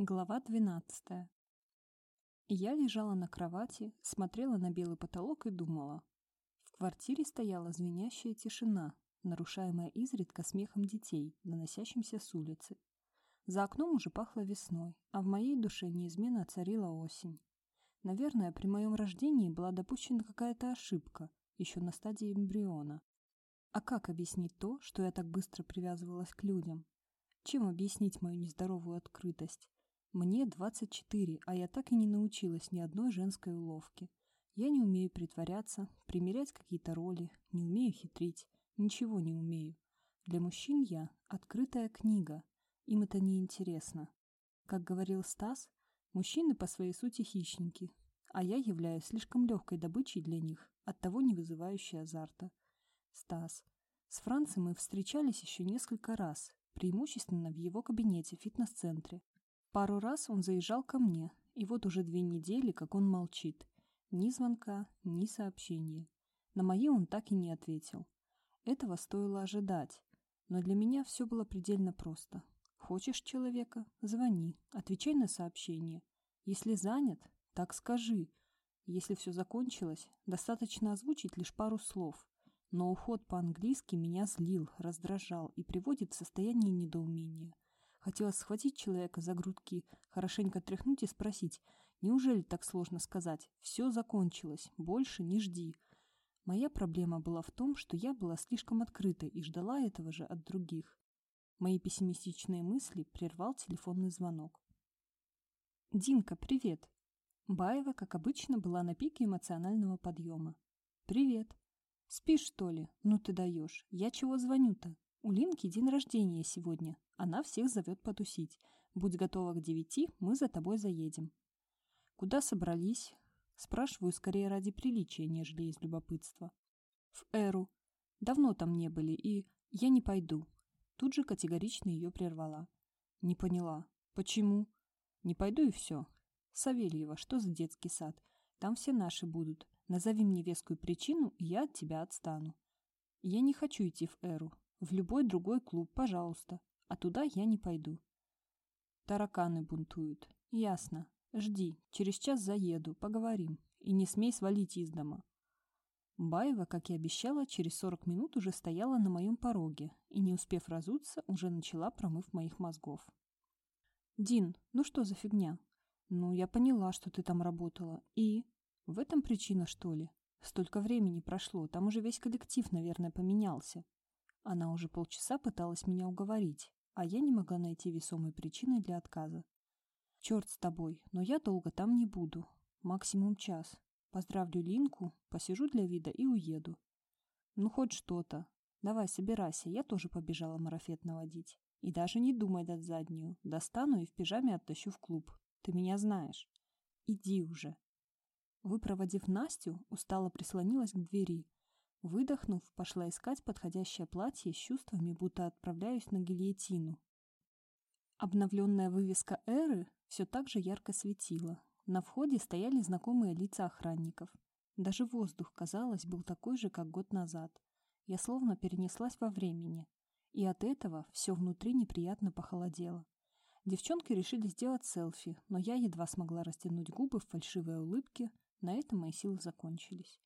Глава 12. Я лежала на кровати, смотрела на белый потолок и думала. В квартире стояла звенящая тишина, нарушаемая изредка смехом детей, доносящимся с улицы. За окном уже пахло весной, а в моей душе неизменно царила осень. Наверное, при моем рождении была допущена какая-то ошибка, еще на стадии эмбриона. А как объяснить то, что я так быстро привязывалась к людям? Чем объяснить мою нездоровую открытость? Мне 24, а я так и не научилась ни одной женской уловки. Я не умею притворяться, примерять какие-то роли, не умею хитрить, ничего не умею. Для мужчин я – открытая книга, им это не интересно. Как говорил Стас, мужчины по своей сути хищники, а я являюсь слишком легкой добычей для них, оттого не вызывающей азарта. Стас. С Францем мы встречались еще несколько раз, преимущественно в его кабинете в фитнес-центре, Пару раз он заезжал ко мне, и вот уже две недели, как он молчит. Ни звонка, ни сообщения. На мои он так и не ответил. Этого стоило ожидать. Но для меня все было предельно просто. Хочешь человека – звони, отвечай на сообщение. Если занят, так скажи. Если все закончилось, достаточно озвучить лишь пару слов. Но уход по-английски меня злил, раздражал и приводит в состояние недоумения – Хотелось схватить человека за грудки, хорошенько тряхнуть и спросить, неужели так сложно сказать «все закончилось, больше не жди». Моя проблема была в том, что я была слишком открыта и ждала этого же от других. Мои пессимистичные мысли прервал телефонный звонок. «Динка, привет!» Баева, как обычно, была на пике эмоционального подъема. «Привет!» «Спишь, что ли? Ну ты даешь. Я чего звоню-то? У Линки день рождения сегодня. Она всех зовет потусить. Будь готова к девяти, мы за тобой заедем. Куда собрались? Спрашиваю скорее ради приличия, нежели из любопытства. В Эру. Давно там не были, и я не пойду. Тут же категорично ее прервала. Не поняла. Почему? Не пойду и все. Савельева, что за детский сад? Там все наши будут. Назови мне вескую причину, и я от тебя отстану. Я не хочу идти в Эру. В любой другой клуб, пожалуйста а туда я не пойду. Тараканы бунтуют. Ясно. Жди, через час заеду, поговорим. И не смей свалить из дома. Баева, как и обещала, через 40 минут уже стояла на моем пороге и, не успев разуться, уже начала промыв моих мозгов. «Дин, ну что за фигня? Ну, я поняла, что ты там работала. И? В этом причина, что ли? Столько времени прошло, там уже весь коллектив, наверное, поменялся. Она уже полчаса пыталась меня уговорить, а я не могла найти весомой причины для отказа. Черт с тобой, но я долго там не буду. Максимум час. Поздравлю Линку, посижу для вида и уеду. Ну, хоть что-то. Давай, собирайся, я тоже побежала марафет наводить. И даже не думай дать заднюю. Достану и в пижаме оттащу в клуб. Ты меня знаешь. Иди уже. Выпроводив Настю, устало прислонилась к двери, Выдохнув, пошла искать подходящее платье с чувствами, будто отправляюсь на гильотину. Обновленная вывеска «Эры» все так же ярко светила. На входе стояли знакомые лица охранников. Даже воздух, казалось, был такой же, как год назад. Я словно перенеслась во времени. И от этого все внутри неприятно похолодело. Девчонки решили сделать селфи, но я едва смогла растянуть губы в фальшивой улыбке. На этом мои силы закончились.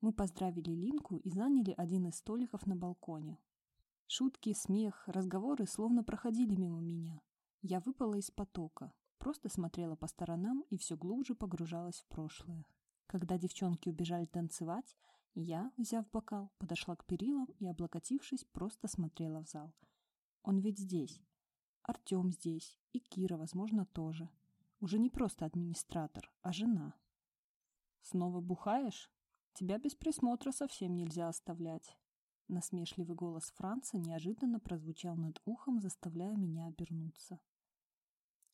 Мы поздравили Линку и заняли один из столиков на балконе. Шутки, смех, разговоры словно проходили мимо меня. Я выпала из потока, просто смотрела по сторонам и все глубже погружалась в прошлое. Когда девчонки убежали танцевать, я, взяв бокал, подошла к перилам и, облокотившись, просто смотрела в зал. Он ведь здесь. Артем здесь. И Кира, возможно, тоже. Уже не просто администратор, а жена. «Снова бухаешь?» Тебя без присмотра совсем нельзя оставлять. Насмешливый голос Франца неожиданно прозвучал над ухом, заставляя меня обернуться.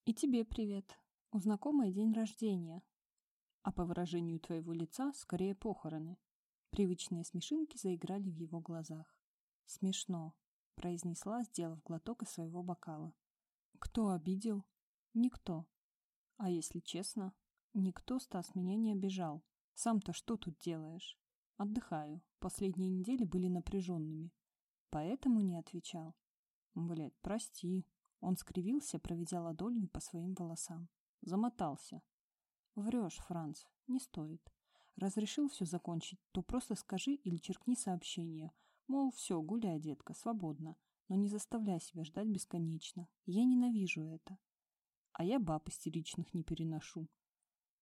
И тебе привет. У знакомой день рождения. А по выражению твоего лица, скорее похороны. Привычные смешинки заиграли в его глазах. Смешно, произнесла, сделав глоток из своего бокала. Кто обидел? Никто. А если честно, никто, Стас, меня не обижал. Сам-то что тут делаешь? Отдыхаю. Последние недели были напряженными. Поэтому не отвечал. Блять, прости. Он скривился, проведя ладонью по своим волосам. Замотался. Врешь, Франц, не стоит. Разрешил все закончить, то просто скажи или черкни сообщение. Мол, все, гуляй, детка, свободно. Но не заставляй себя ждать бесконечно. Я ненавижу это. А я баб истеричных не переношу.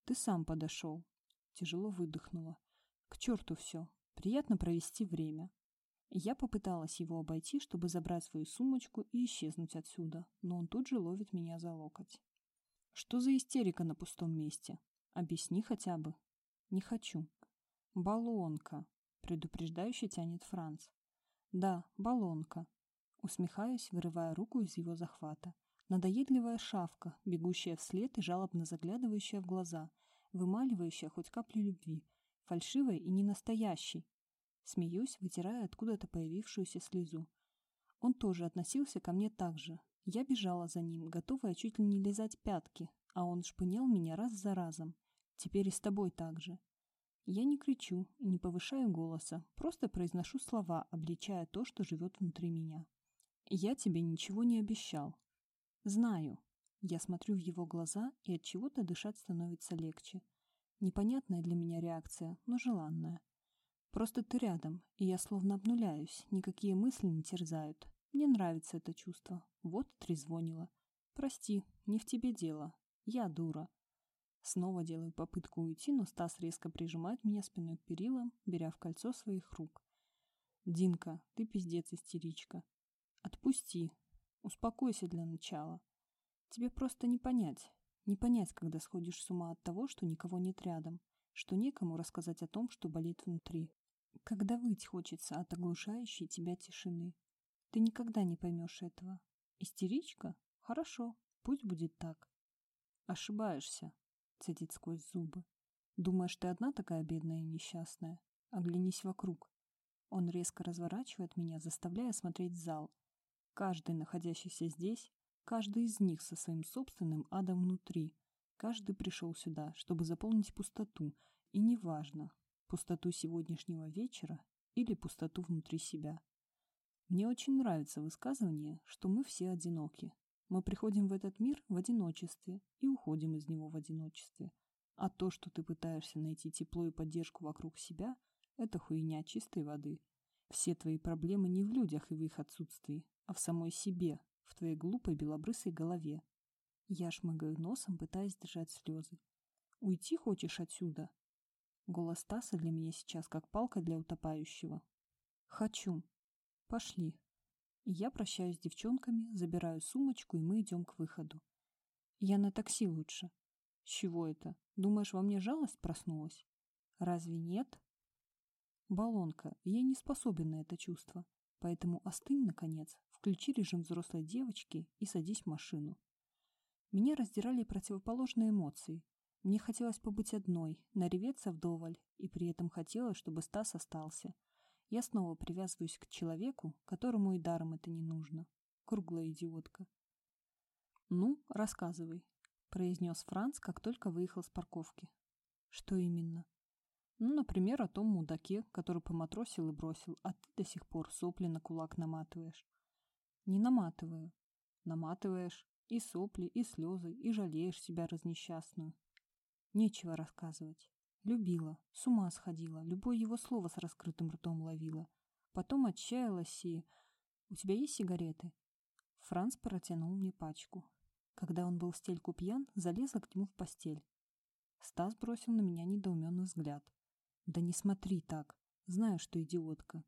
Ты сам подошел. Тяжело выдохнула. К черту все. Приятно провести время. Я попыталась его обойти, чтобы забрать свою сумочку и исчезнуть отсюда, но он тут же ловит меня за локоть. Что за истерика на пустом месте? Объясни хотя бы. Не хочу. Баллонка. Предупреждающе тянет Франц. Да, баллонка. Усмехаюсь, вырывая руку из его захвата. Надоедливая шавка, бегущая вслед и жалобно заглядывающая в глаза, вымаливающая хоть каплю любви, фальшивой и ненастоящей. Смеюсь, вытирая откуда-то появившуюся слезу. Он тоже относился ко мне так же. Я бежала за ним, готовая чуть ли не лизать пятки, а он шпынял меня раз за разом. Теперь и с тобой так же. Я не кричу и не повышаю голоса, просто произношу слова, обличая то, что живет внутри меня. Я тебе ничего не обещал. Знаю. Я смотрю в его глаза, и от чего-то дышать становится легче. Непонятная для меня реакция, но желанная. Просто ты рядом, и я словно обнуляюсь, никакие мысли не терзают. Мне нравится это чувство. Вот трезвонило. Прости, не в тебе дело. Я дура. Снова делаю попытку уйти, но Стас резко прижимает меня спиной к перилам, беря в кольцо своих рук. «Динка, ты пиздец истеричка. Отпусти. Успокойся для начала. Тебе просто не понять. Не понять, когда сходишь с ума от того, что никого нет рядом, что некому рассказать о том, что болит внутри. Когда выть хочется от оглушающей тебя тишины. Ты никогда не поймешь этого. Истеричка? Хорошо, пусть будет так. Ошибаешься, цедит сквозь зубы. Думаешь, ты одна такая бедная и несчастная? Оглянись вокруг. Он резко разворачивает меня, заставляя смотреть в зал. Каждый, находящийся здесь, каждый из них со своим собственным адом внутри. Каждый пришел сюда, чтобы заполнить пустоту, и неважно, пустоту сегодняшнего вечера или пустоту внутри себя. Мне очень нравится высказывание, что мы все одиноки, мы приходим в этот мир в одиночестве и уходим из него в одиночестве. А то, что ты пытаешься найти тепло и поддержку вокруг себя, это хуйня чистой воды. Все твои проблемы не в людях и в их отсутствии, а в самой себе, в твоей глупой белобрысой голове. Я шмыгаю носом, пытаясь держать слезы. «Уйти хочешь отсюда?» Голос Стаса для меня сейчас как палка для утопающего. «Хочу. Пошли». Я прощаюсь с девчонками, забираю сумочку, и мы идем к выходу. Я на такси лучше. С чего это? Думаешь, во мне жалость проснулась? Разве нет? Балонка, я не способен на это чувство. Поэтому остынь, наконец, включи режим взрослой девочки и садись в машину. Меня раздирали противоположные эмоции. Мне хотелось побыть одной, нареветься вдоволь, и при этом хотелось, чтобы Стас остался – я снова привязываюсь к человеку, которому и даром это не нужно. Круглая идиотка. «Ну, рассказывай», — произнес Франц, как только выехал с парковки. «Что именно?» «Ну, например, о том мудаке, который поматросил и бросил, а ты до сих пор сопли на кулак наматываешь». «Не наматываю». «Наматываешь. И сопли, и слезы, и жалеешь себя разнесчастную». «Нечего рассказывать. Любила, с ума сходила, любое его слово с раскрытым ртом ловила. Потом отчаялась и... «У тебя есть сигареты?» Франц протянул мне пачку. Когда он был в стельку пьян, залезла к нему в постель. Стас бросил на меня недоуменный взгляд. «Да не смотри так. Знаю, что идиотка».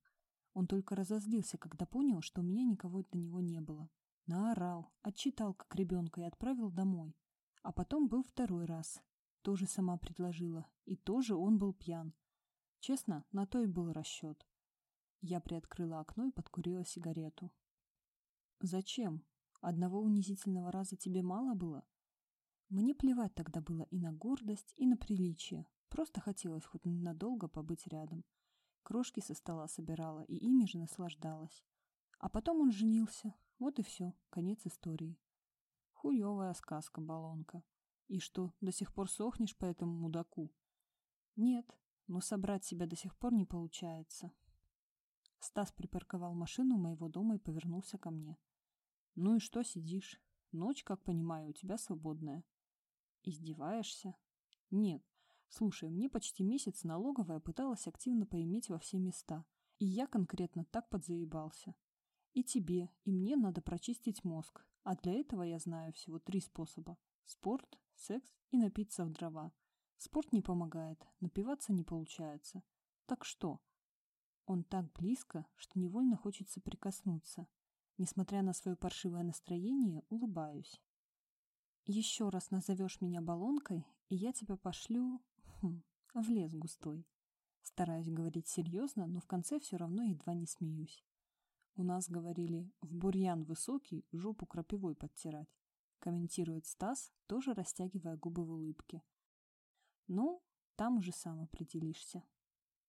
Он только разозлился, когда понял, что у меня никого до него не было. Наорал, отчитал как ребенка и отправил домой. А потом был второй раз, тоже сама предложила, и тоже он был пьян. Честно, на то и был расчет. Я приоткрыла окно и подкурила сигарету. «Зачем? Одного унизительного раза тебе мало было?» Мне плевать тогда было и на гордость, и на приличие. Просто хотелось хоть ненадолго побыть рядом. Крошки со стола собирала и ими же наслаждалась. А потом он женился. Вот и все, конец истории. Хуевая сказка, балонка. И что, до сих пор сохнешь по этому мудаку? Нет, но собрать себя до сих пор не получается. Стас припарковал машину у моего дома и повернулся ко мне. Ну и что сидишь? Ночь, как понимаю, у тебя свободная. Издеваешься? Нет. Слушай, мне почти месяц налоговая пыталась активно поиметь во все места. И я конкретно так подзаебался. И тебе, и мне надо прочистить мозг. А для этого я знаю всего три способа. Спорт, секс и напиться в дрова. Спорт не помогает, напиваться не получается. Так что? Он так близко, что невольно хочется прикоснуться. Несмотря на свое паршивое настроение, улыбаюсь. Еще раз назовешь меня баллонкой, и я тебя пошлю... Хм, в лес густой. Стараюсь говорить серьезно, но в конце все равно едва не смеюсь. У нас говорили «в бурьян высокий, жопу крапивой подтирать», комментирует Стас, тоже растягивая губы в улыбке. Ну, там уже сам определишься.